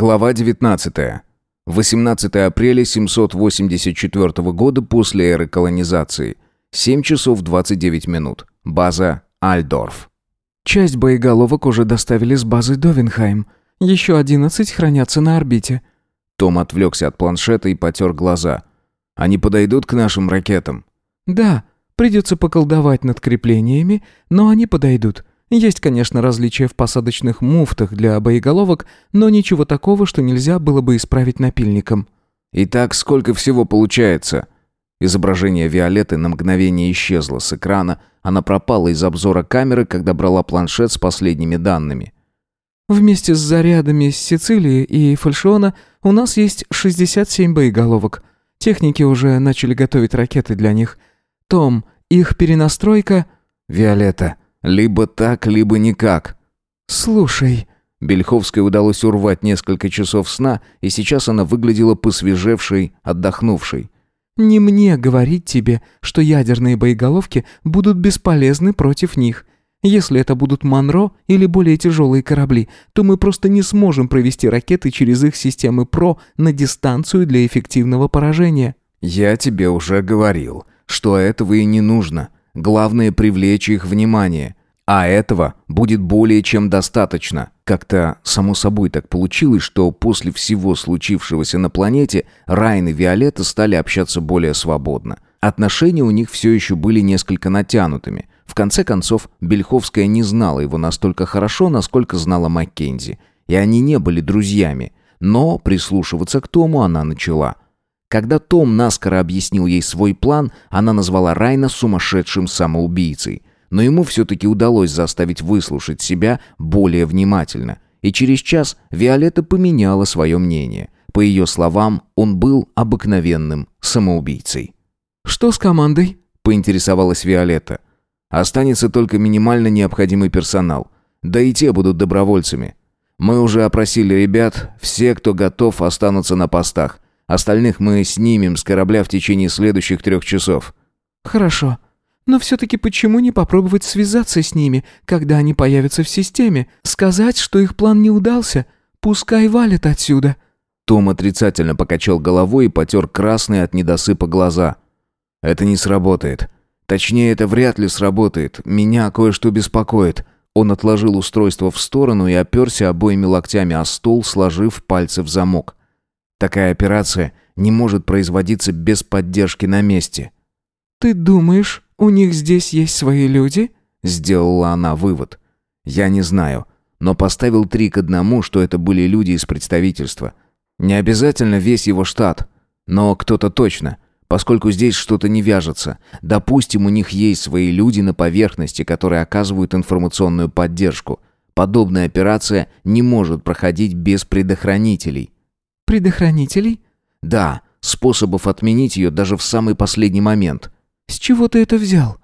Глава 19. 18 апреля 784 года после эры колонизации. 7 часов 29 минут. База Альдорф. Часть боеголовок уже доставили с базы Довенхайм. Еще 11 хранятся на орбите. Том отвлекся от планшета и потер глаза. Они подойдут к нашим ракетам? Да, придется поколдовать над креплениями, но они подойдут. Есть, конечно, различия в посадочных муфтах для боеголовок, но ничего такого, что нельзя было бы исправить напильником. Итак, сколько всего получается? Изображение Виолетты на мгновение исчезло с экрана, она пропала из обзора камеры, когда брала планшет с последними данными. Вместе с зарядами с Сицилии и Фальшона у нас есть 67 боеголовок. Техники уже начали готовить ракеты для них. Том, их перенастройка... Виолетта, либо так, либо никак. «Слушай», Бельховской удалось урвать несколько часов сна, и сейчас она выглядела посвежевшей, отдохнувшей. «Не мне говорить тебе, что ядерные боеголовки будут бесполезны против них. Если это будут «Монро» или более тяжелые корабли, то мы просто не сможем провести ракеты через их системы «ПРО» на дистанцию для эффективного поражения». «Я тебе уже говорил, что этого и не нужно», Главное привлечь их внимание. А этого будет более чем достаточно. Как-то само собой так получилось, что после всего случившегося на планете Райан и Виолетта стали общаться более свободно. Отношения у них все еще были несколько натянутыми. В конце концов, Бельховская не знала его настолько хорошо, насколько знала Маккензи. И они не были друзьями. Но прислушиваться к Тому она начала – когда Том наскоро объяснил ей свой план, она назвала Райна сумасшедшим самоубийцей. Но ему все-таки удалось заставить выслушать себя более внимательно. И через час Виолетта поменяла свое мнение. По ее словам, он был обыкновенным самоубийцей. «Что с командой?» – поинтересовалась Виолетта. «Останется только минимально необходимый персонал. Да и те будут добровольцами. Мы уже опросили ребят, все, кто готов, останутся на постах. Остальных мы снимем с корабля в течение следующих трех часов». «Хорошо. Но все-таки почему не попробовать связаться с ними, когда они появятся в системе? Сказать, что их план не удался? Пускай валят отсюда». Том отрицательно покачал головой и потер красные от недосыпа глаза. «Это не сработает. Точнее, это вряд ли сработает. Меня кое-что беспокоит». Он отложил устройство в сторону и оперся обоими локтями о стол, сложив пальцы в замок. Такая операция не может производиться без поддержки на месте. «Ты думаешь, у них здесь есть свои люди?» Сделала она вывод. «Я не знаю, но поставил три к одному, что это были люди из представительства. Не обязательно весь его штат, но кто-то точно» поскольку здесь что-то не вяжется. Допустим, у них есть свои люди на поверхности, которые оказывают информационную поддержку. Подобная операция не может проходить без предохранителей предохранителей? «Да, способов отменить ее даже в самый последний момент». «С чего ты это взял?»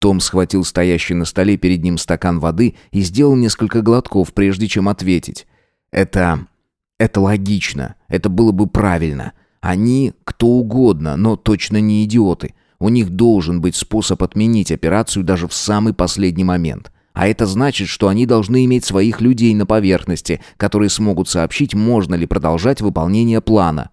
Том схватил стоящий на столе перед ним стакан воды и сделал несколько глотков, прежде чем ответить. «Это... это логично. Это было бы правильно. Они кто угодно, но точно не идиоты. У них должен быть способ отменить операцию даже в самый последний момент. А это значит, что они должны иметь своих людей на поверхности, которые смогут сообщить, можно ли продолжать выполнение плана.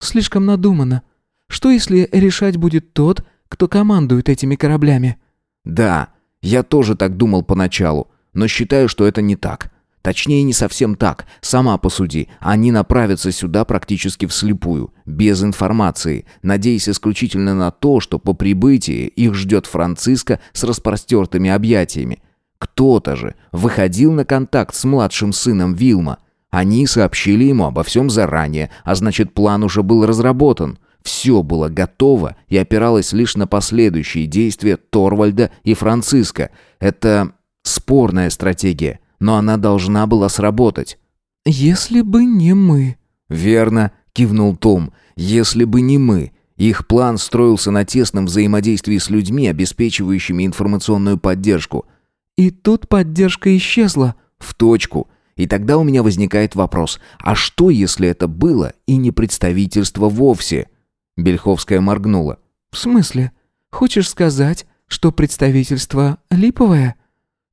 Слишком надумано. Что если решать будет тот, кто командует этими кораблями? Да, я тоже так думал поначалу, но считаю, что это не так. Точнее, не совсем так. Сама посуди. Они направятся сюда практически вслепую, без информации, надеясь исключительно на то, что по прибытии их ждет Франциско с распростертыми объятиями. Кто-то же выходил на контакт с младшим сыном Вилма. Они сообщили ему обо всем заранее, а значит план уже был разработан. Все было готово и опиралось лишь на последующие действия Торвальда и Франциска. Это спорная стратегия, но она должна была сработать. «Если бы не мы...» «Верно», — кивнул Том. «Если бы не мы...» Их план строился на тесном взаимодействии с людьми, обеспечивающими информационную поддержку — и тут поддержка исчезла. В точку. И тогда у меня возникает вопрос, а что, если это было и не представительство вовсе? Бельховская моргнула. В смысле? Хочешь сказать, что представительство липовое?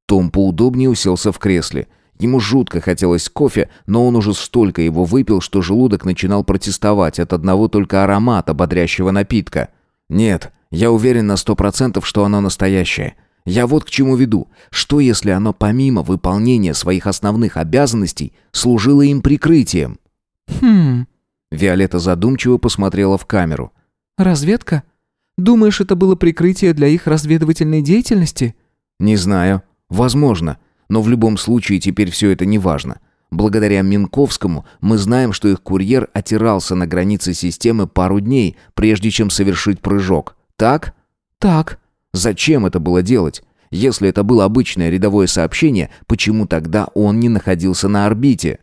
Том поудобнее уселся в кресле. Ему жутко хотелось кофе, но он уже столько его выпил, что желудок начинал протестовать от одного только аромата бодрящего напитка. «Нет, я уверен на сто процентов, что оно настоящее. Я вот к чему веду. Что если оно помимо выполнения своих основных обязанностей служило им прикрытием? Хм. Виолетта задумчиво посмотрела в камеру. Разведка? Думаешь, это было прикрытие для их разведывательной деятельности? Не знаю. Возможно. Но в любом случае теперь все это не важно. Благодаря Минковскому мы знаем, что их курьер отирался на границе системы пару дней, прежде чем совершить прыжок. Так? Так. Зачем это было делать? Если это было обычное рядовое сообщение, почему тогда он не находился на орбите?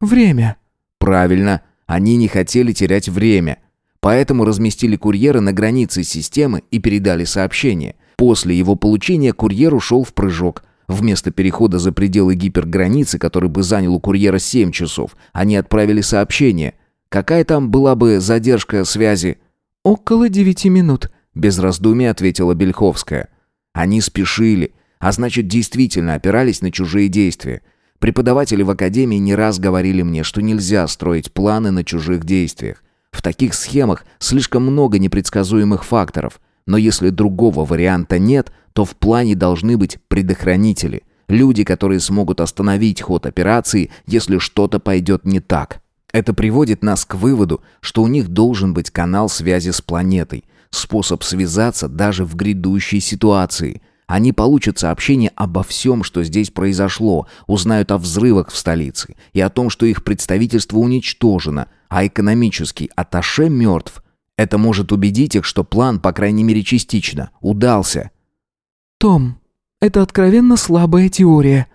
Время. Правильно, они не хотели терять время. Поэтому разместили курьера на границе системы и передали сообщение. После его получения курьер ушел в прыжок. Вместо перехода за пределы гиперграницы, который бы занял у курьера 7 часов, они отправили сообщение. Какая там была бы задержка связи? Около девяти минут, без раздумий ответила Бельховская. Они спешили, а значит, действительно опирались на чужие действия. Преподаватели в академии не раз говорили мне, что нельзя строить планы на чужих действиях. В таких схемах слишком много непредсказуемых факторов. Но если другого варианта нет, то в плане должны быть предохранители. Люди, которые смогут остановить ход операции, если что-то пойдет не так. Это приводит нас к выводу, что у них должен быть канал связи с планетой, способ связаться даже в грядущей ситуации. Они получат сообщение обо всем, что здесь произошло, узнают о взрывах в столице и о том, что их представительство уничтожено, а экономический аташе мертв. Это может убедить их, что план, по крайней мере частично, удался. «Том, это откровенно слабая теория»,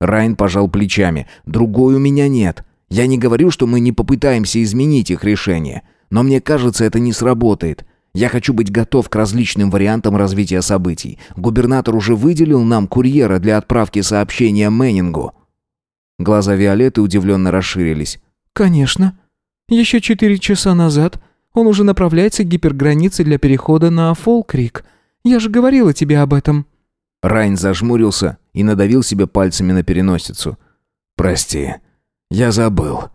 Райн пожал плечами. «Другой у меня нет. Я не говорю, что мы не попытаемся изменить их решение. Но мне кажется, это не сработает. Я хочу быть готов к различным вариантам развития событий. Губернатор уже выделил нам курьера для отправки сообщения Мэннингу». Глаза Виолетты удивленно расширились. «Конечно. Еще четыре часа назад он уже направляется к гипергранице для перехода на Фолкрик. Я же говорила тебе об этом». Райн зажмурился и надавил себе пальцами на переносицу. «Прости, я забыл».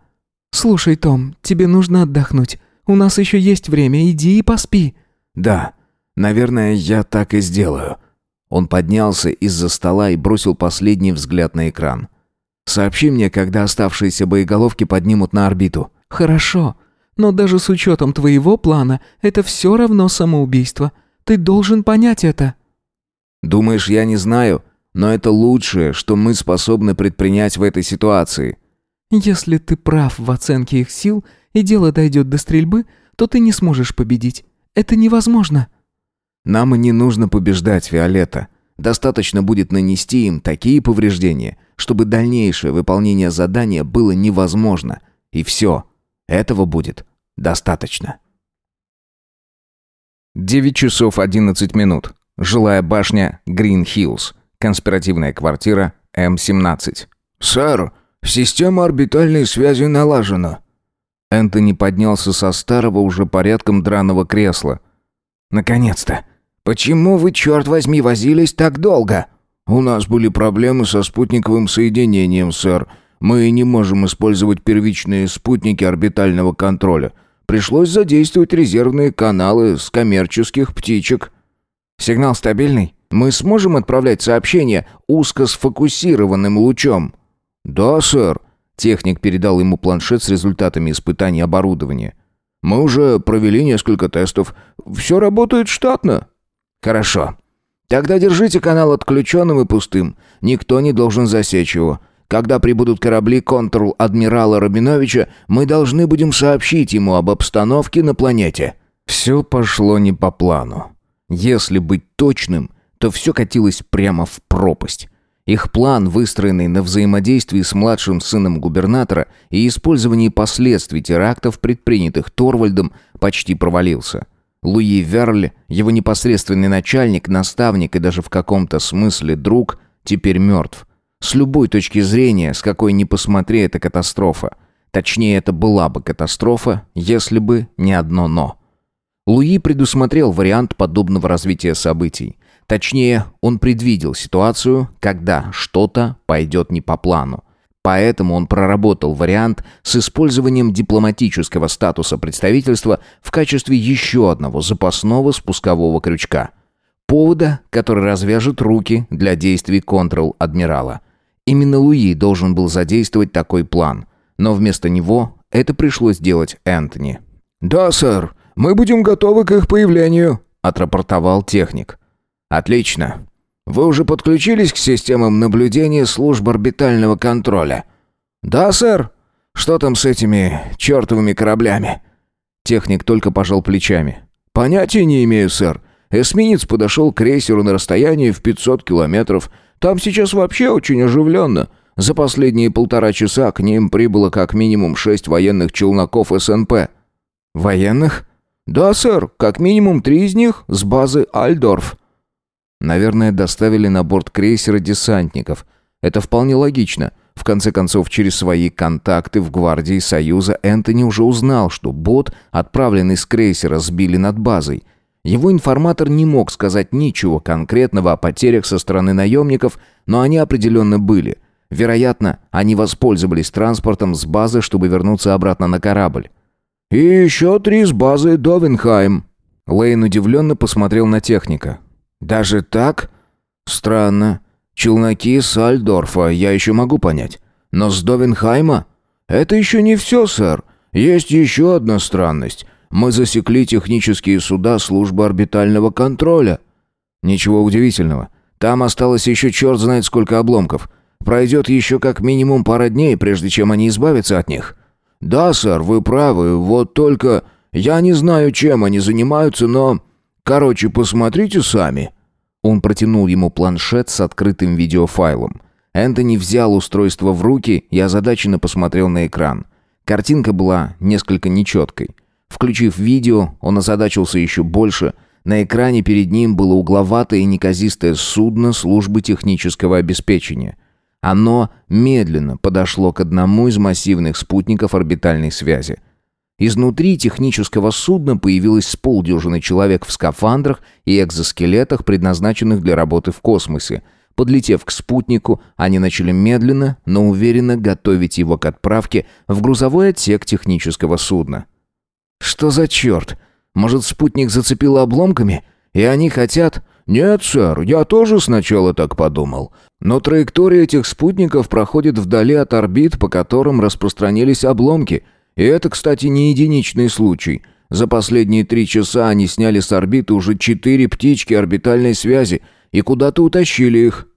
«Слушай, Том, тебе нужно отдохнуть. У нас еще есть время, иди и поспи». «Да, наверное, я так и сделаю». Он поднялся из-за стола и бросил последний взгляд на экран. «Сообщи мне, когда оставшиеся боеголовки поднимут на орбиту». «Хорошо, но даже с учетом твоего плана, это все равно самоубийство. Ты должен понять это». «Думаешь, я не знаю? Но это лучшее, что мы способны предпринять в этой ситуации». «Если ты прав в оценке их сил, и дело дойдет до стрельбы, то ты не сможешь победить. Это невозможно». «Нам и не нужно побеждать, Виолетта. Достаточно будет нанести им такие повреждения, чтобы дальнейшее выполнение задания было невозможно. И все. Этого будет достаточно». 9 часов 11 минут. Жилая башня Green Hills. Конспиративная квартира М-17. «Сэр, система орбитальной связи налажена», Энтони поднялся со старого уже порядком драного кресла. «Наконец-то! Почему вы, черт возьми, возились так долго?» «У нас были проблемы со спутниковым соединением, сэр. Мы не можем использовать первичные спутники орбитального контроля. Пришлось задействовать резервные каналы с коммерческих птичек». «Сигнал стабильный? Мы сможем отправлять сообщения узко сфокусированным лучом?» «Да, сэр. Техник передал ему планшет с результатами испытаний оборудования. «Мы уже провели несколько тестов. Все работает штатно». «Хорошо. Тогда держите канал отключенным и пустым. Никто не должен засечь его. Когда прибудут корабли контрл-адмирала Рабиновича, мы должны будем сообщить ему об обстановке на планете». Все пошло не по плану. Если быть точным, то все катилось прямо в пропасть. Их план, выстроенный на взаимодействии с младшим сыном губернатора и использовании последствий терактов, предпринятых Торвальдом, почти провалился. Луи Верль, его непосредственный начальник, наставник и даже в каком-то смысле друг, теперь мертв. С любой точки зрения, с какой ни посмотри, это катастрофа. Точнее, это была бы катастрофа, если бы не одно «но». Луи предусмотрел вариант подобного развития событий. Точнее, он предвидел ситуацию, когда что-то пойдет не по плану. Поэтому он проработал вариант с использованием дипломатического статуса представительства в качестве еще одного запасного спускового крючка. Повода, который развяжет руки для действий контрол-адмирала. Именно Луи должен был задействовать такой план. Но вместо него это пришлось делать Энтони. «Да, сэр, мы будем готовы к их появлению», – отрапортовал техник. «Отлично. Вы уже подключились к системам наблюдения служб орбитального контроля?» «Да, сэр. Что там с этими чертовыми кораблями?» Техник только пожал плечами. «Понятия не имею, сэр. Эсминец подошел к крейсеру на расстоянии в 500 километров. Там сейчас вообще очень оживленно. За последние полтора часа к ним прибыло как минимум шесть военных челноков СНП». «Военных?» «Да, сэр. Как минимум три из них с базы Альдорф». Наверное, доставили на борт крейсера десантников. Это вполне логично. В конце концов, через свои контакты в гвардии Союза Энтони уже узнал, что бот, отправленный с крейсера, сбили над базой. Его информатор не мог сказать ничего конкретного о потерях со стороны наемников, но они определенно были. Вероятно, они воспользовались транспортом с базы, чтобы вернуться обратно на корабль. «И еще три с базы Довенхайм». Лейн удивленно посмотрел на техника. «Даже так?» «Странно. Челноки Сальдорфа я еще могу понять. Но с Довенхайма?» «Это еще не все, сэр. Есть еще одна странность. Мы засекли технические суда службы орбитального контроля». «Ничего удивительного. Там осталось еще черт знает сколько обломков. Пройдет еще как минимум пара дней, прежде чем они избавятся от них». «Да, сэр, вы правы. Вот только... Я не знаю, чем они занимаются, но...» Короче, посмотрите сами». Он протянул ему планшет с открытым видеофайлом. Энтони взял устройство в руки и озадаченно посмотрел на экран. Картинка была несколько нечеткой. Включив видео, он озадачился еще больше. На экране перед ним было угловатое и неказистое судно службы технического обеспечения. Оно медленно подошло к одному из массивных спутников орбитальной связи. Изнутри технического судна появилось с полдюжины человек в скафандрах и экзоскелетах, предназначенных для работы в космосе. Подлетев к спутнику, они начали медленно, но уверенно готовить его к отправке в грузовой отсек технического судна. «Что за черт? Может, спутник зацепило обломками? И они хотят...» «Нет, сэр, я тоже сначала так подумал. Но траектория этих спутников проходит вдали от орбит, по которым распространились обломки». И это, кстати, не единичный случай. За последние три часа они сняли с орбиты уже четыре птички орбитальной связи и куда-то утащили их.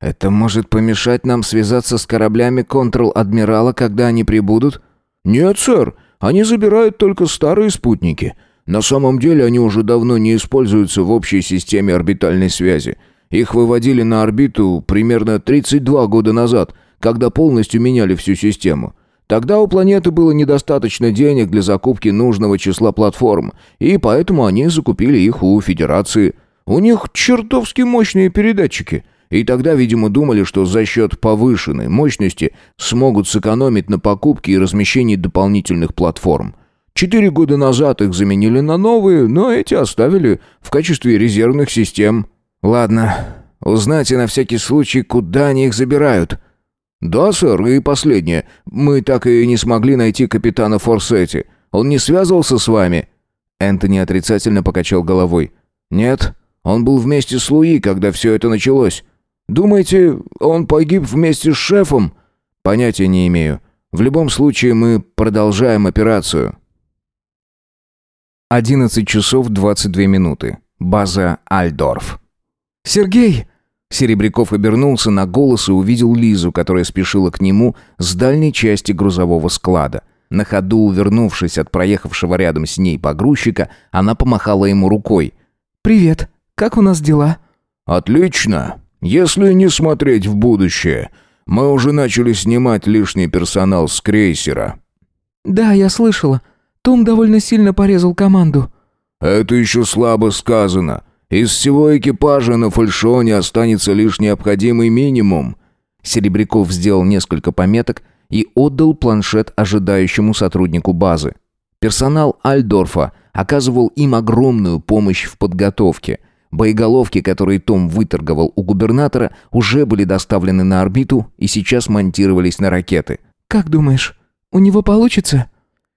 Это может помешать нам связаться с кораблями контрл-адмирала, когда они прибудут? Нет, сэр, они забирают только старые спутники. На самом деле они уже давно не используются в общей системе орбитальной связи. Их выводили на орбиту примерно 32 года назад, когда полностью меняли всю систему. Тогда у планеты было недостаточно денег для закупки нужного числа платформ, и поэтому они закупили их у Федерации. У них чертовски мощные передатчики. И тогда, видимо, думали, что за счет повышенной мощности смогут сэкономить на покупке и размещении дополнительных платформ. Четыре года назад их заменили на новые, но эти оставили в качестве резервных систем. «Ладно, узнайте на всякий случай, куда они их забирают», «Да, сэр, и последнее. Мы так и не смогли найти капитана Форсетти. Он не связывался с вами?» Энтони отрицательно покачал головой. «Нет, он был вместе с Луи, когда все это началось. Думаете, он погиб вместе с шефом?» «Понятия не имею. В любом случае мы продолжаем операцию». 11 часов 22 минуты. База Альдорф. «Сергей!» Серебряков обернулся на голос и увидел Лизу, которая спешила к нему с дальней части грузового склада. На ходу, увернувшись от проехавшего рядом с ней погрузчика, она помахала ему рукой. «Привет. Как у нас дела?» «Отлично. Если не смотреть в будущее. Мы уже начали снимать лишний персонал с крейсера». «Да, я слышала. Том довольно сильно порезал команду». «Это еще слабо сказано. Из всего экипажа на фальшоне останется лишь необходимый минимум». Серебряков сделал несколько пометок и отдал планшет ожидающему сотруднику базы. Персонал Альдорфа оказывал им огромную помощь в подготовке. Боеголовки, которые Том выторговал у губернатора, уже были доставлены на орбиту и сейчас монтировались на ракеты. «Как думаешь, у него получится?»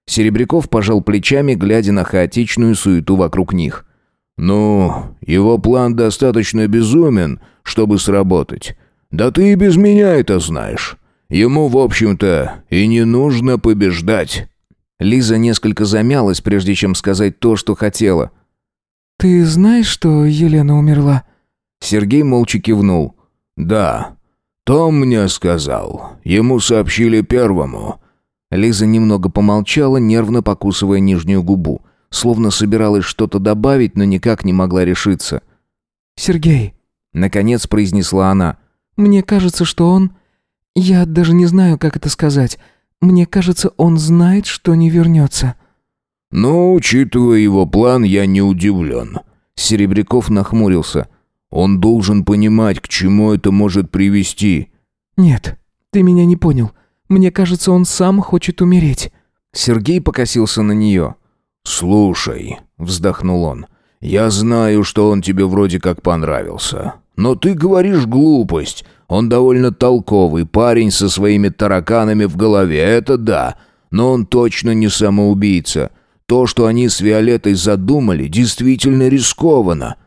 Серебряков пожал плечами, глядя на хаотичную суету вокруг них. «Ну, его план достаточно безумен, чтобы сработать. Да ты и без меня это знаешь. Ему, в общем-то, и не нужно побеждать». Лиза несколько замялась, прежде чем сказать то, что хотела. «Ты знаешь, что Елена умерла?» Сергей молча кивнул. «Да. Том мне сказал. Ему сообщили первому». Лиза немного помолчала, нервно покусывая нижнюю губу словно собиралась что-то добавить, но никак не могла решиться. «Сергей», — наконец произнесла она, — «мне кажется, что он... Я даже не знаю, как это сказать. Мне кажется, он знает, что не вернется». «Но, учитывая его план, я не удивлен». Серебряков нахмурился. «Он должен понимать, к чему это может привести». «Нет, ты меня не понял. Мне кажется, он сам хочет умереть». Сергей покосился на нее. «Слушай», — вздохнул он, — «я знаю, что он тебе вроде как понравился. Но ты говоришь глупость. Он довольно толковый парень со своими тараканами в голове, это да. Но он точно не самоубийца. То, что они с Виолеттой задумали, действительно рискованно».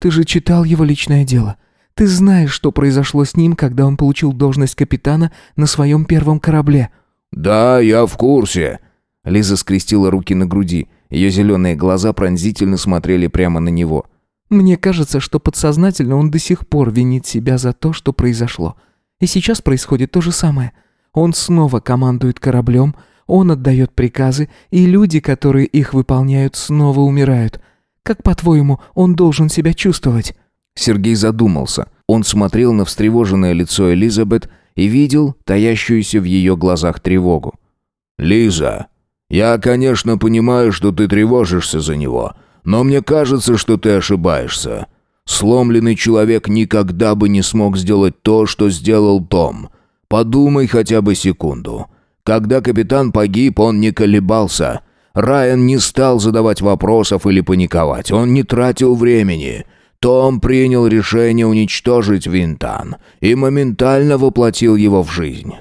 «Ты же читал его личное дело. Ты знаешь, что произошло с ним, когда он получил должность капитана на своем первом корабле». «Да, я в курсе». Лиза скрестила руки на груди. «Я ее зеленые глаза пронзительно смотрели прямо на него. «Мне кажется, что подсознательно он до сих пор винит себя за то, что произошло. И сейчас происходит то же самое. Он снова командует кораблем, он отдает приказы, и люди, которые их выполняют, снова умирают. Как, по-твоему, он должен себя чувствовать?» Сергей задумался. Он смотрел на встревоженное лицо Элизабет и видел таящуюся в ее глазах тревогу. «Лиза!» Я, конечно, понимаю, что ты тревожишься за него, но мне кажется, что ты ошибаешься. Сломленный человек никогда бы не смог сделать то, что сделал Том. Подумай хотя бы секунду. Когда капитан погиб, он не колебался. Райан не стал задавать вопросов или паниковать. Он не тратил времени. Том принял решение уничтожить Винтан и моментально воплотил его в жизнь.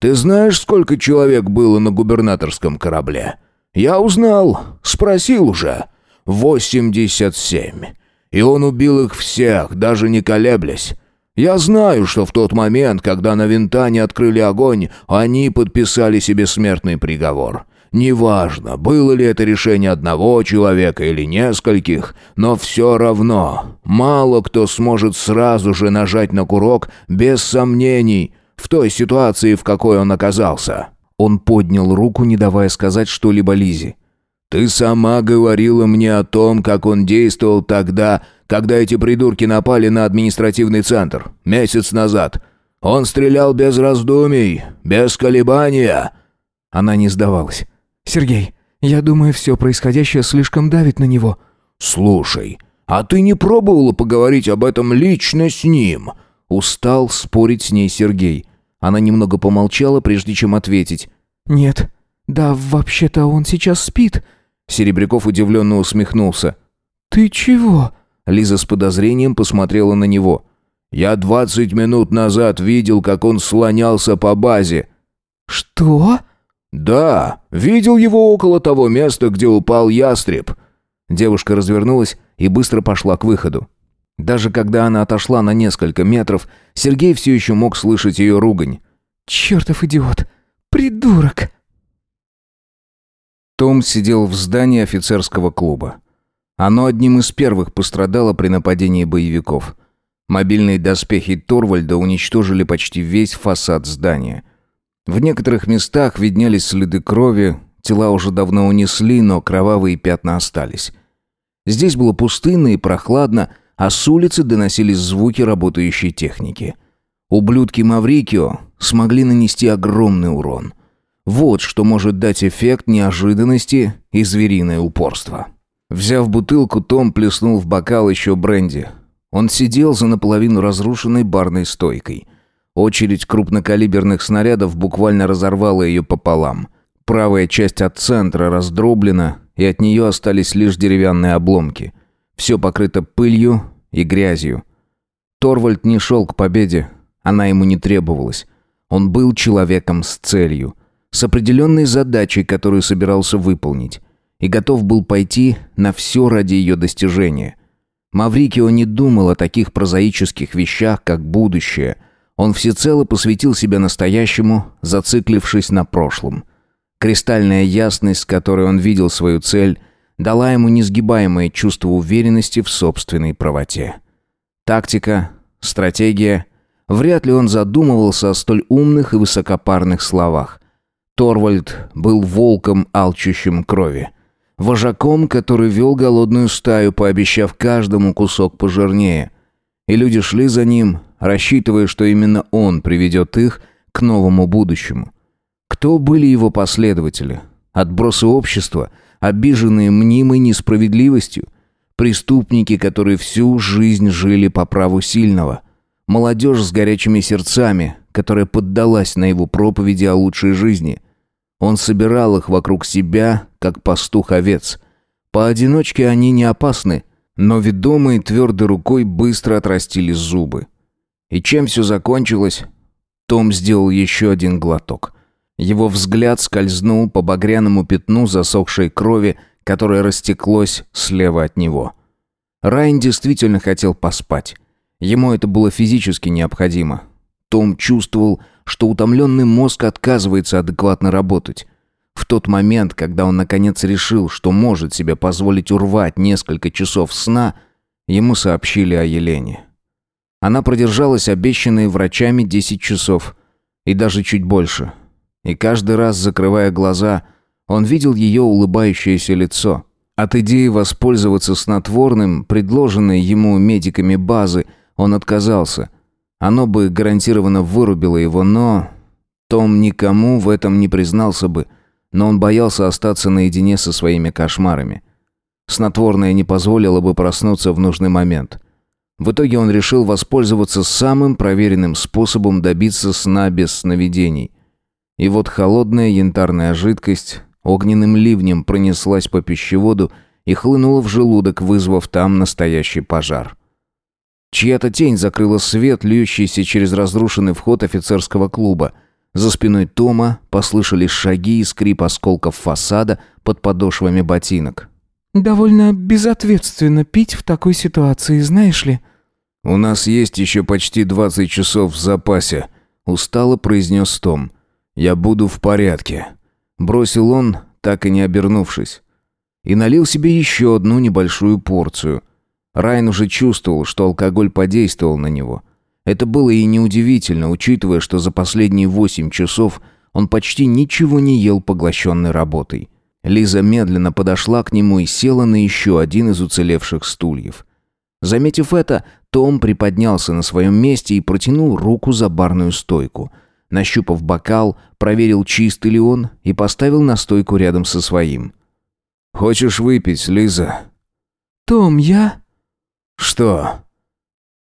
Ты знаешь, сколько человек было на губернаторском корабле? Я узнал, спросил уже. 87. И он убил их всех, даже не колеблясь. Я знаю, что в тот момент, когда на Винтане открыли огонь, они подписали себе смертный приговор. Неважно, было ли это решение одного человека или нескольких, но все равно мало кто сможет сразу же нажать на курок без сомнений – в той ситуации, в какой он оказался». Он поднял руку, не давая сказать что-либо Лизе. «Ты сама говорила мне о том, как он действовал тогда, когда эти придурки напали на административный центр, месяц назад. Он стрелял без раздумий, без колебания». Она не сдавалась. «Сергей, я думаю, все происходящее слишком давит на него». «Слушай, а ты не пробовала поговорить об этом лично с ним?» Устал спорить с ней Сергей. Она немного помолчала, прежде чем ответить. «Нет, да вообще-то он сейчас спит». Серебряков удивленно усмехнулся. «Ты чего?» Лиза с подозрением посмотрела на него. «Я двадцать минут назад видел, как он слонялся по базе». «Что?» «Да, видел его около того места, где упал ястреб». Девушка развернулась и быстро пошла к выходу. Даже когда она отошла на несколько метров, Сергей все еще мог слышать ее ругань. «Чертов идиот! Придурок!» Том сидел в здании офицерского клуба. Оно одним из первых пострадало при нападении боевиков. Мобильные доспехи Торвальда уничтожили почти весь фасад здания. В некоторых местах виднелись следы крови, тела уже давно унесли, но кровавые пятна остались. Здесь было пустынно и прохладно, а с улицы доносились звуки работающей техники. Ублюдки Маврикио смогли нанести огромный урон. Вот что может дать эффект неожиданности и звериное упорство. Взяв бутылку, Том плеснул в бокал еще бренди. Он сидел за наполовину разрушенной барной стойкой. Очередь крупнокалиберных снарядов буквально разорвала ее пополам. Правая часть от центра раздроблена, и от нее остались лишь деревянные обломки – все покрыто пылью и грязью. Торвальд не шел к победе, она ему не требовалась. Он был человеком с целью, с определенной задачей, которую собирался выполнить, и готов был пойти на все ради ее достижения. Маврикио не думал о таких прозаических вещах, как будущее. Он всецело посвятил себя настоящему, зациклившись на прошлом. Кристальная ясность, с которой он видел свою цель, дала ему несгибаемое чувство уверенности в собственной правоте. Тактика, стратегия. Вряд ли он задумывался о столь умных и высокопарных словах. Торвальд был волком, алчущим крови. Вожаком, который вел голодную стаю, пообещав каждому кусок пожирнее. И люди шли за ним, рассчитывая, что именно он приведет их к новому будущему. Кто были его последователи? Отбросы общества – обиженные мнимой несправедливостью, преступники, которые всю жизнь жили по праву сильного, молодежь с горячими сердцами, которая поддалась на его проповеди о лучшей жизни. Он собирал их вокруг себя, как пастух-овец. Поодиночке они не опасны, но ведомые твердой рукой быстро отрастили зубы. И чем все закончилось? Том сделал еще один глоток – его взгляд скользнул по багряному пятну засохшей крови, которое растеклось слева от него. Райан действительно хотел поспать. Ему это было физически необходимо. Том чувствовал, что утомленный мозг отказывается адекватно работать. В тот момент, когда он наконец решил, что может себе позволить урвать несколько часов сна, ему сообщили о Елене. Она продержалась обещанные врачами 10 часов и даже чуть больше – и каждый раз, закрывая глаза, он видел ее улыбающееся лицо. От идеи воспользоваться снотворным, предложенной ему медиками базы, он отказался. Оно бы гарантированно вырубило его, но... Том никому в этом не признался бы, но он боялся остаться наедине со своими кошмарами. Снотворное не позволило бы проснуться в нужный момент. В итоге он решил воспользоваться самым проверенным способом добиться сна без сновидений – и вот холодная янтарная жидкость огненным ливнем пронеслась по пищеводу и хлынула в желудок, вызвав там настоящий пожар. Чья-то тень закрыла свет, льющийся через разрушенный вход офицерского клуба. За спиной Тома послышались шаги и скрип осколков фасада под подошвами ботинок. «Довольно безответственно пить в такой ситуации, знаешь ли?» «У нас есть еще почти 20 часов в запасе», — устало произнес Том. «Я буду в порядке», — бросил он, так и не обернувшись. И налил себе еще одну небольшую порцию. Райан уже чувствовал, что алкоголь подействовал на него. Это было и неудивительно, учитывая, что за последние восемь часов он почти ничего не ел поглощенной работой. Лиза медленно подошла к нему и села на еще один из уцелевших стульев. Заметив это, Том приподнялся на своем месте и протянул руку за барную стойку — нащупав бокал, проверил, чист ли он, и поставил на стойку рядом со своим. «Хочешь выпить, Лиза?» «Том, я...» «Что?»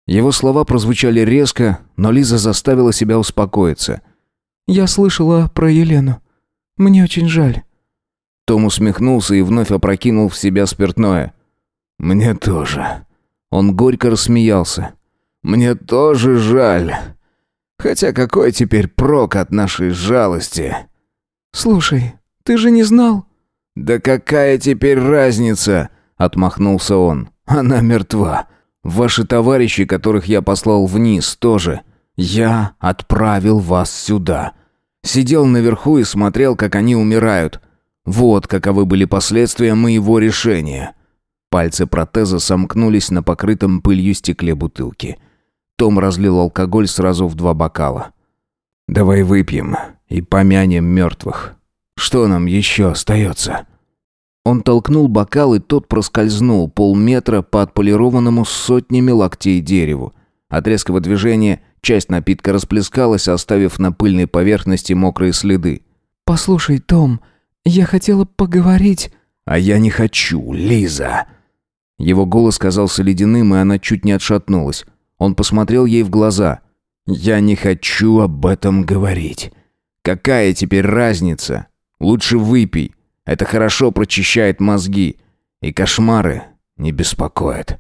Его слова прозвучали резко, но Лиза заставила себя успокоиться. «Я слышала про Елену. Мне очень жаль». Том усмехнулся и вновь опрокинул в себя спиртное. «Мне тоже». Он горько рассмеялся. «Мне тоже жаль». Хотя какой теперь прок от нашей жалости? Слушай, ты же не знал? Да какая теперь разница? Отмахнулся он. Она мертва. Ваши товарищи, которых я послал вниз, тоже. Я отправил вас сюда. Сидел наверху и смотрел, как они умирают. Вот каковы были последствия моего решения. Пальцы протеза сомкнулись на покрытом пылью стекле бутылки. Том разлил алкоголь сразу в два бокала. «Давай выпьем и помянем мертвых. Что нам еще остается?» Он толкнул бокал, и тот проскользнул полметра по отполированному сотнями локтей дереву. От резкого движения часть напитка расплескалась, оставив на пыльной поверхности мокрые следы. «Послушай, Том, я хотела поговорить...» «А я не хочу, Лиза!» Его голос казался ледяным, и она чуть не отшатнулась. Он посмотрел ей в глаза. «Я не хочу об этом говорить. Какая теперь разница? Лучше выпей. Это хорошо прочищает мозги. И кошмары не беспокоят».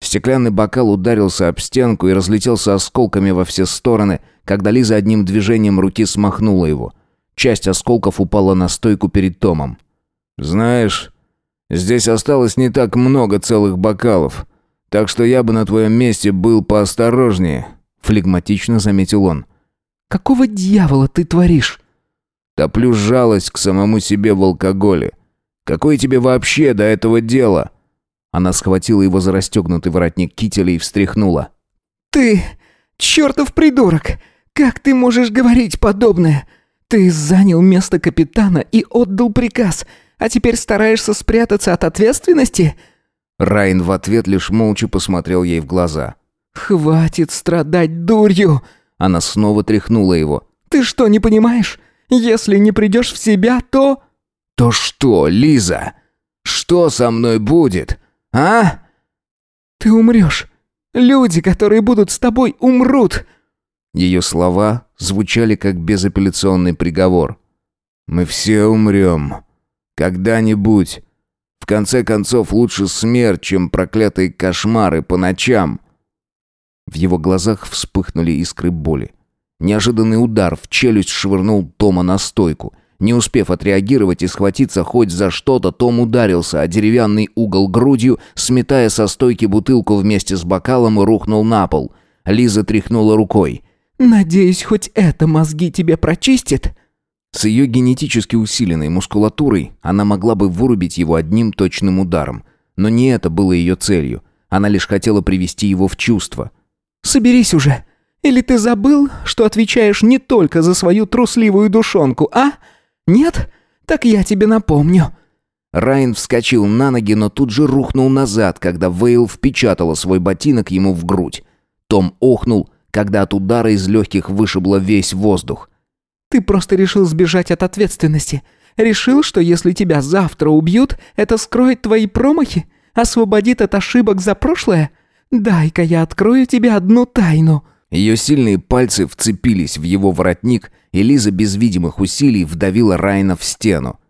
Стеклянный бокал ударился об стенку и разлетелся осколками во все стороны, когда Лиза одним движением руки смахнула его. Часть осколков упала на стойку перед Томом. «Знаешь, здесь осталось не так много целых бокалов», так что я бы на твоем месте был поосторожнее», — флегматично заметил он. «Какого дьявола ты творишь?» «Топлю жалость к самому себе в алкоголе. Какое тебе вообще до этого дело?» Она схватила его за расстегнутый воротник кителя и встряхнула. «Ты чертов придурок! Как ты можешь говорить подобное? Ты занял место капитана и отдал приказ, а теперь стараешься спрятаться от ответственности?» Райан в ответ лишь молча посмотрел ей в глаза. «Хватит страдать дурью!» Она снова тряхнула его. «Ты что, не понимаешь? Если не придешь в себя, то...» «То что, Лиза? Что со мной будет? А?» «Ты умрешь. Люди, которые будут с тобой, умрут!» Ее слова звучали как безапелляционный приговор. «Мы все умрем. Когда-нибудь. В конце концов, лучше смерть, чем проклятые кошмары по ночам. В его глазах вспыхнули искры боли. Неожиданный удар в челюсть швырнул Тома на стойку. Не успев отреагировать и схватиться хоть за что-то, Том ударился о деревянный угол грудью, сметая со стойки бутылку вместе с бокалом и рухнул на пол. Лиза тряхнула рукой. «Надеюсь, хоть это мозги тебе прочистит?» С ее генетически усиленной мускулатурой она могла бы вырубить его одним точным ударом. Но не это было ее целью. Она лишь хотела привести его в чувство. «Соберись уже! Или ты забыл, что отвечаешь не только за свою трусливую душонку, а? Нет? Так я тебе напомню». Райан вскочил на ноги, но тут же рухнул назад, когда Вейл впечатала свой ботинок ему в грудь. Том охнул, когда от удара из легких вышибло весь воздух. Ты просто решил сбежать от ответственности. Решил, что если тебя завтра убьют, это скроет твои промахи, освободит от ошибок за прошлое? Дай-ка я открою тебе одну тайну». Ее сильные пальцы вцепились в его воротник, и Лиза без видимых усилий вдавила Райна в стену.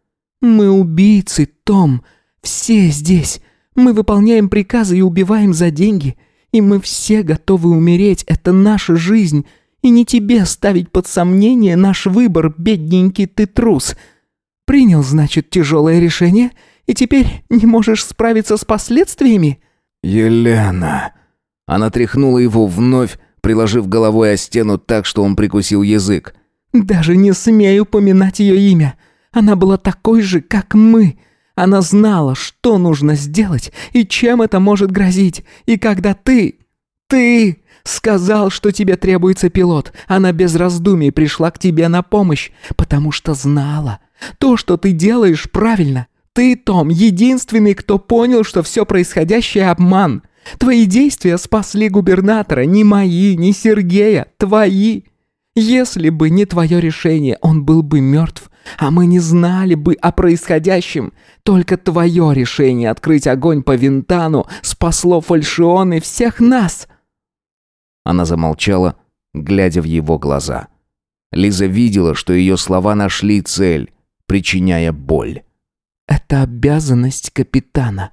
«Мы убийцы, Том. Все здесь. Мы выполняем приказы и убиваем за деньги. И мы все готовы умереть. Это наша жизнь. И не тебе ставить под сомнение наш выбор, бедненький ты трус. Принял, значит, тяжелое решение, и теперь не можешь справиться с последствиями?» «Елена!» Она тряхнула его вновь, приложив головой о стену так, что он прикусил язык. «Даже не смею упоминать ее имя. Она была такой же, как мы. Она знала, что нужно сделать и чем это может грозить. И когда ты... ты...» Сказал, что тебе требуется пилот. Она без раздумий пришла к тебе на помощь, потому что знала. То, что ты делаешь, правильно. Ты, Том, единственный, кто понял, что все происходящее – обман. Твои действия спасли губернатора, не мои, не Сергея, твои. Если бы не твое решение, он был бы мертв, а мы не знали бы о происходящем. Только твое решение открыть огонь по Винтану спасло фальшион и всех нас». Она замолчала, глядя в его глаза. Лиза видела, что ее слова нашли цель, причиняя боль. «Это обязанность капитана.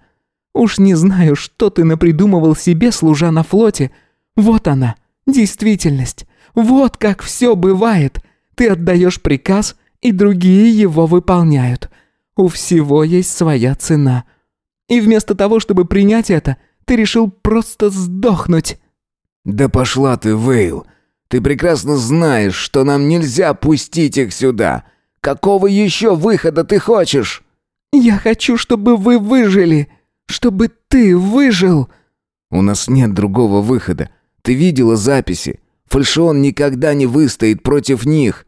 Уж не знаю, что ты напридумывал себе, служа на флоте. Вот она, действительность. Вот как все бывает. Ты отдаешь приказ, и другие его выполняют. У всего есть своя цена. И вместо того, чтобы принять это, ты решил просто сдохнуть». «Да пошла ты, Вейл! Ты прекрасно знаешь, что нам нельзя пустить их сюда! Какого еще выхода ты хочешь?» «Я хочу, чтобы вы выжили! Чтобы ты выжил!» «У нас нет другого выхода. Ты видела записи. Фальшион никогда не выстоит против них!»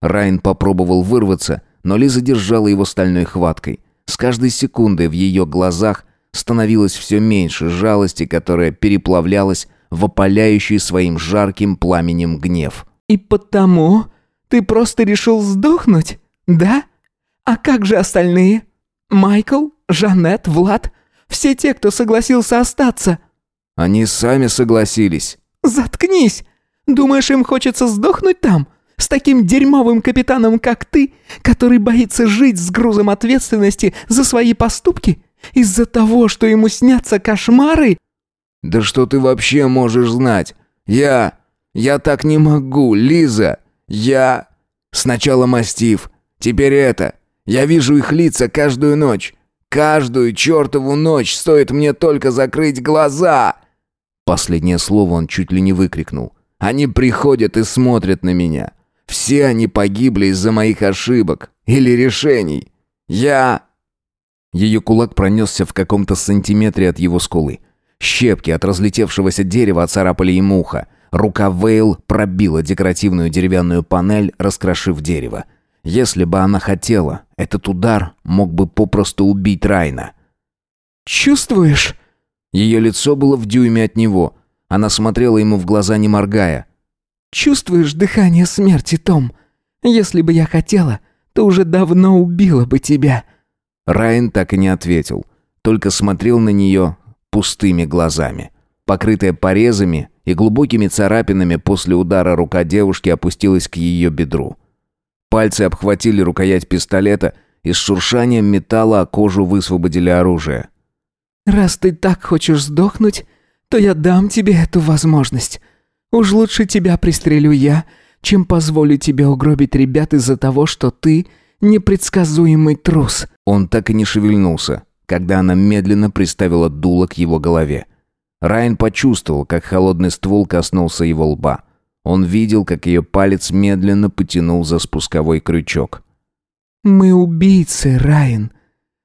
Райан попробовал вырваться, но Лиза держала его стальной хваткой. С каждой секундой в ее глазах становилось все меньше жалости, которая переплавлялась вопаляющий своим жарким пламенем гнев. «И потому ты просто решил сдохнуть, да? А как же остальные? Майкл, Жанет, Влад, все те, кто согласился остаться?» «Они сами согласились». «Заткнись! Думаешь, им хочется сдохнуть там?» с таким дерьмовым капитаном, как ты, который боится жить с грузом ответственности за свои поступки? Из-за того, что ему снятся кошмары?» Да что ты вообще можешь знать? Я... Я так не могу, Лиза. Я... Сначала мастиф, теперь это. Я вижу их лица каждую ночь. Каждую чертову ночь стоит мне только закрыть глаза!» Последнее слово он чуть ли не выкрикнул. «Они приходят и смотрят на меня. Все они погибли из-за моих ошибок или решений. Я...» Ее кулак пронесся в каком-то сантиметре от его скулы. Щепки от разлетевшегося дерева царапали ему ухо. Рука Вейл пробила декоративную деревянную панель, раскрошив дерево. Если бы она хотела, этот удар мог бы попросту убить Райна. «Чувствуешь?» Ее лицо было в дюйме от него. Она смотрела ему в глаза, не моргая. «Чувствуешь дыхание смерти, Том? Если бы я хотела, то уже давно убила бы тебя». Райан так и не ответил, только смотрел на нее, пустыми глазами. Покрытая порезами и глубокими царапинами после удара рука девушки опустилась к ее бедру. Пальцы обхватили рукоять пистолета и с шуршанием металла о кожу высвободили оружие. «Раз ты так хочешь сдохнуть, то я дам тебе эту возможность. Уж лучше тебя пристрелю я, чем позволю тебе угробить ребят из-за того, что ты непредсказуемый трус». Он так и не шевельнулся когда она медленно приставила дуло к его голове. Райан почувствовал, как холодный ствол коснулся его лба. Он видел, как ее палец медленно потянул за спусковой крючок. «Мы убийцы, Райан.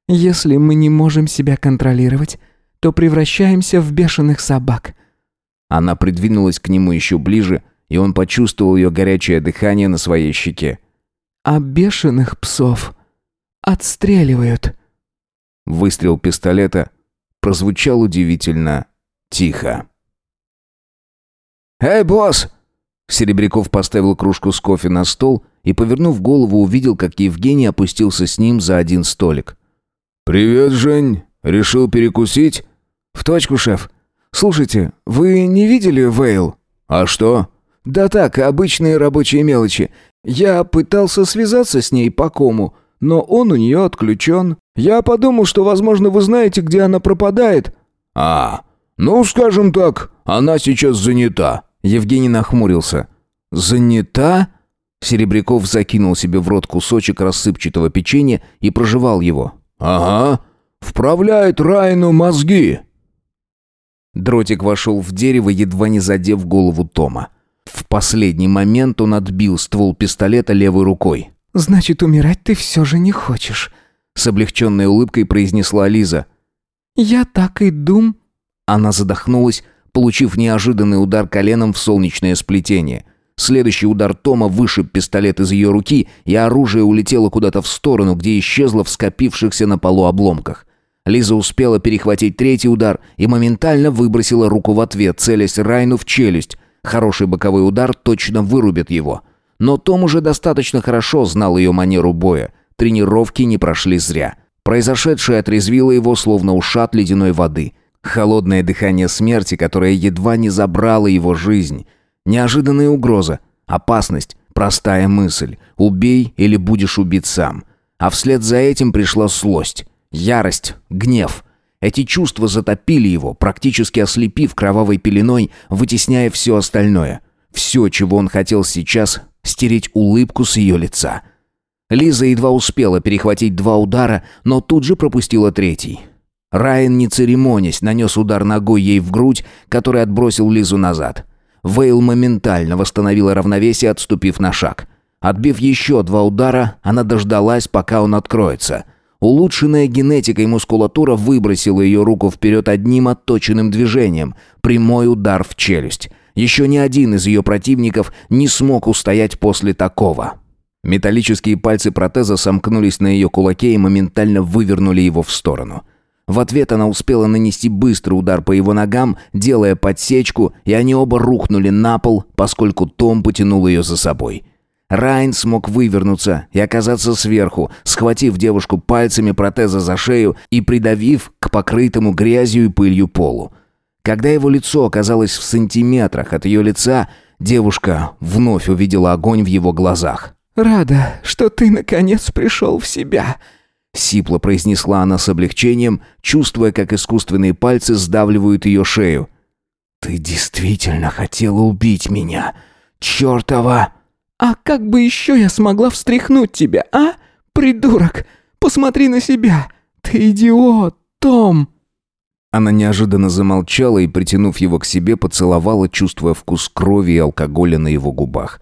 Если мы не можем себя контролировать, то превращаемся в бешеных собак». Она придвинулась к нему еще ближе, и он почувствовал ее горячее дыхание на своей щеке. «А бешеных псов отстреливают». Выстрел пистолета прозвучал удивительно тихо. «Эй, босс!» Серебряков поставил кружку с кофе на стол и, повернув голову, увидел, как Евгений опустился с ним за один столик. «Привет, Жень. Решил перекусить?» «В точку, шеф. Слушайте, вы не видели Вейл?» «А что?» «Да так, обычные рабочие мелочи. Я пытался связаться с ней по кому, но он у нее отключен. Я подумал, что, возможно, вы знаете, где она пропадает». «А, ну, скажем так, она сейчас занята». Евгений нахмурился. «Занята?» Серебряков закинул себе в рот кусочек рассыпчатого печенья и прожевал его. «Ага, вправляет Райну мозги». Дротик вошел в дерево, едва не задев голову Тома. В последний момент он отбил ствол пистолета левой рукой. Значит, умирать ты все же не хочешь», — с облегченной улыбкой произнесла Лиза. «Я так и дум...» Она задохнулась, получив неожиданный удар коленом в солнечное сплетение. Следующий удар Тома вышиб пистолет из ее руки, и оружие улетело куда-то в сторону, где исчезло в скопившихся на полу обломках. Лиза успела перехватить третий удар и моментально выбросила руку в ответ, целясь Райну в челюсть. Хороший боковой удар точно вырубит его. — но Том уже достаточно хорошо знал ее манеру боя. Тренировки не прошли зря. Произошедшее отрезвило его, словно ушат ледяной воды. Холодное дыхание смерти, которое едва не забрало его жизнь. Неожиданная угроза, опасность, простая мысль. Убей или будешь убит сам. А вслед за этим пришла злость, ярость, гнев – эти чувства затопили его, практически ослепив кровавой пеленой, вытесняя все остальное. Все, чего он хотел сейчас, стереть улыбку с ее лица. Лиза едва успела перехватить два удара, но тут же пропустила третий. Райан, не церемонясь, нанес удар ногой ей в грудь, который отбросил Лизу назад. Вейл моментально восстановила равновесие, отступив на шаг. Отбив еще два удара, она дождалась, пока он откроется. Улучшенная генетикой мускулатура выбросила ее руку вперед одним отточенным движением. Прямой удар в челюсть. Еще ни один из ее противников не смог устоять после такого. Металлические пальцы протеза сомкнулись на ее кулаке и моментально вывернули его в сторону. В ответ она успела нанести быстрый удар по его ногам, делая подсечку, и они оба рухнули на пол, поскольку Том потянул ее за собой. Райн смог вывернуться и оказаться сверху, схватив девушку пальцами протеза за шею и придавив к покрытому грязью и пылью полу. Когда его лицо оказалось в сантиметрах от ее лица, девушка вновь увидела огонь в его глазах. «Рада, что ты наконец пришел в себя», Сипло произнесла она с облегчением, чувствуя, как искусственные пальцы сдавливают ее шею. «Ты действительно хотела убить меня! Чертова!» «А как бы еще я смогла встряхнуть тебя, а? Придурок! Посмотри на себя! Ты идиот, Том!» Она неожиданно замолчала и, притянув его к себе, поцеловала, чувствуя вкус крови и алкоголя на его губах.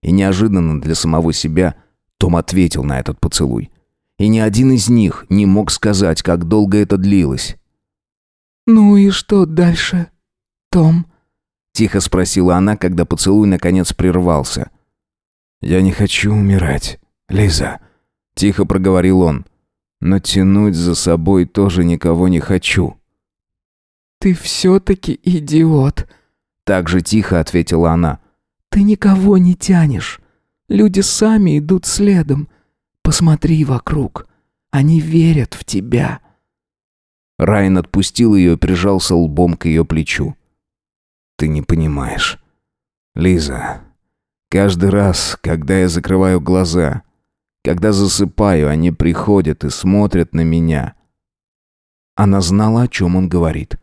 И неожиданно для самого себя Том ответил на этот поцелуй. И ни один из них не мог сказать, как долго это длилось. «Ну и что дальше, Том?» Тихо спросила она, когда поцелуй наконец прервался. «Я не хочу умирать, Лиза», — тихо проговорил он. «Но тянуть за собой тоже никого не хочу» ты все-таки идиот!» Так же тихо ответила она. «Ты никого не тянешь. Люди сами идут следом. Посмотри вокруг. Они верят в тебя». Райан отпустил ее и прижался лбом к ее плечу. «Ты не понимаешь. Лиза, каждый раз, когда я закрываю глаза, когда засыпаю, они приходят и смотрят на меня». Она знала, о чем он говорит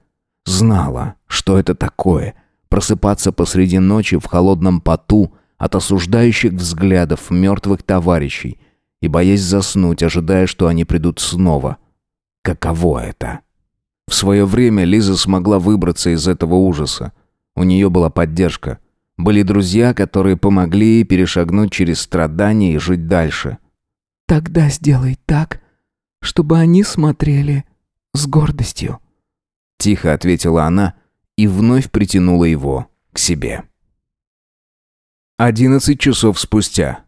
знала, что это такое – просыпаться посреди ночи в холодном поту от осуждающих взглядов мертвых товарищей и боясь заснуть, ожидая, что они придут снова. Каково это? В свое время Лиза смогла выбраться из этого ужаса. У нее была поддержка. Были друзья, которые помогли ей перешагнуть через страдания и жить дальше. «Тогда сделай так, чтобы они смотрели с гордостью», Тихо ответила она и вновь притянула его к себе. Одиннадцать часов спустя.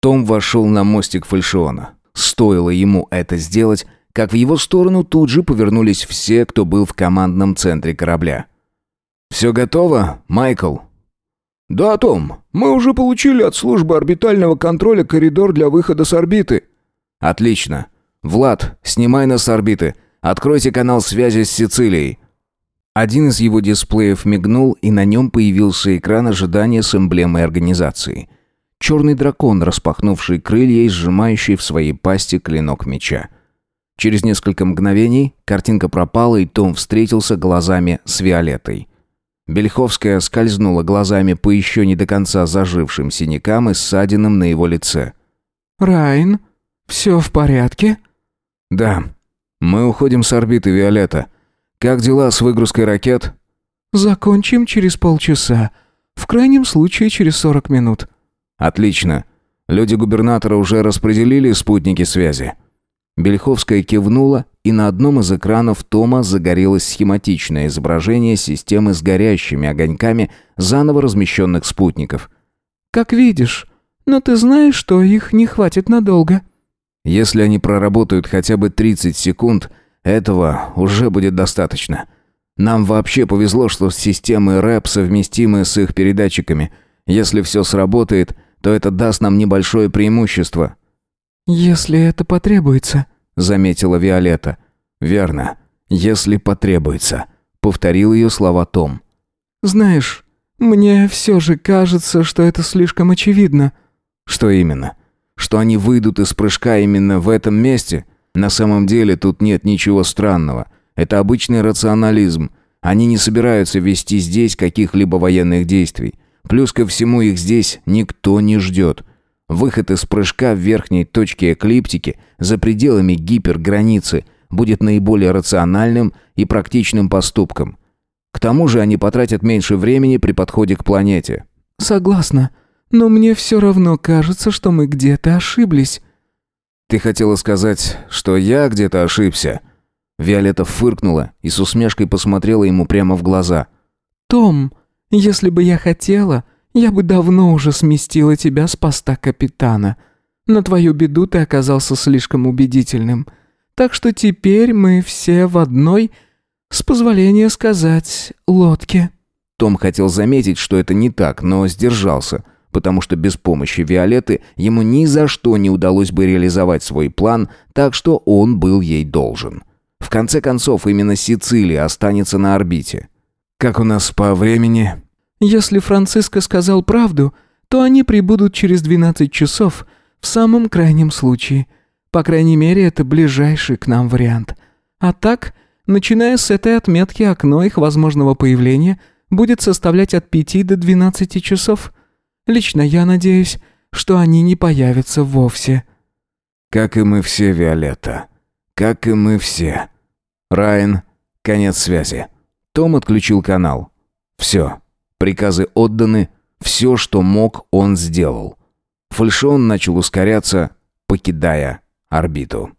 Том вошел на мостик фальшона. Стоило ему это сделать, как в его сторону тут же повернулись все, кто был в командном центре корабля. «Все готово, Майкл?» «Да, Том, мы уже получили от службы орбитального контроля коридор для выхода с орбиты». «Отлично. Влад, снимай нас с орбиты. Откройте канал связи с Сицилией». Один из его дисплеев мигнул, и на нем появился экран ожидания с эмблемой организации. Черный дракон, распахнувший крылья и сжимающий в своей пасти клинок меча. Через несколько мгновений картинка пропала, и Том встретился глазами с Виолетой. Бельховская скользнула глазами по еще не до конца зажившим синякам и ссадинам на его лице. «Райн, все в порядке?» «Да», мы уходим с орбиты, Виолетта. Как дела с выгрузкой ракет? Закончим через полчаса. В крайнем случае через 40 минут. Отлично. Люди губернатора уже распределили спутники связи. Бельховская кивнула, и на одном из экранов Тома загорелось схематичное изображение системы с горящими огоньками заново размещенных спутников. «Как видишь, но ты знаешь, что их не хватит надолго». Если они проработают хотя бы 30 секунд, этого уже будет достаточно. Нам вообще повезло, что системы РЭП совместимы с их передатчиками. Если все сработает, то это даст нам небольшое преимущество». «Если это потребуется», — заметила Виолетта. «Верно. Если потребуется», — повторил ее слова Том. «Знаешь, мне все же кажется, что это слишком очевидно». «Что именно?» что они выйдут из прыжка именно в этом месте? На самом деле тут нет ничего странного. Это обычный рационализм. Они не собираются вести здесь каких-либо военных действий. Плюс ко всему их здесь никто не ждет. Выход из прыжка в верхней точке эклиптики за пределами гиперграницы будет наиболее рациональным и практичным поступком. К тому же они потратят меньше времени при подходе к планете. «Согласна», но мне все равно кажется, что мы где-то ошиблись». «Ты хотела сказать, что я где-то ошибся?» Виолетта фыркнула и с усмешкой посмотрела ему прямо в глаза. «Том, если бы я хотела, я бы давно уже сместила тебя с поста капитана. На твою беду ты оказался слишком убедительным. Так что теперь мы все в одной, с позволения сказать, лодке». Том хотел заметить, что это не так, но сдержался – потому что без помощи Виолетты ему ни за что не удалось бы реализовать свой план, так что он был ей должен. В конце концов, именно Сицилия останется на орбите. «Как у нас по времени?» «Если Франциско сказал правду, то они прибудут через 12 часов, в самом крайнем случае. По крайней мере, это ближайший к нам вариант. А так, начиная с этой отметки, окно их возможного появления будет составлять от 5 до 12 часов». Лично я надеюсь, что они не появятся вовсе». «Как и мы все, Виолетта. Как и мы все». «Райан, конец связи». Том отключил канал. «Все. Приказы отданы. Все, что мог, он сделал». Фальшон начал ускоряться, покидая орбиту.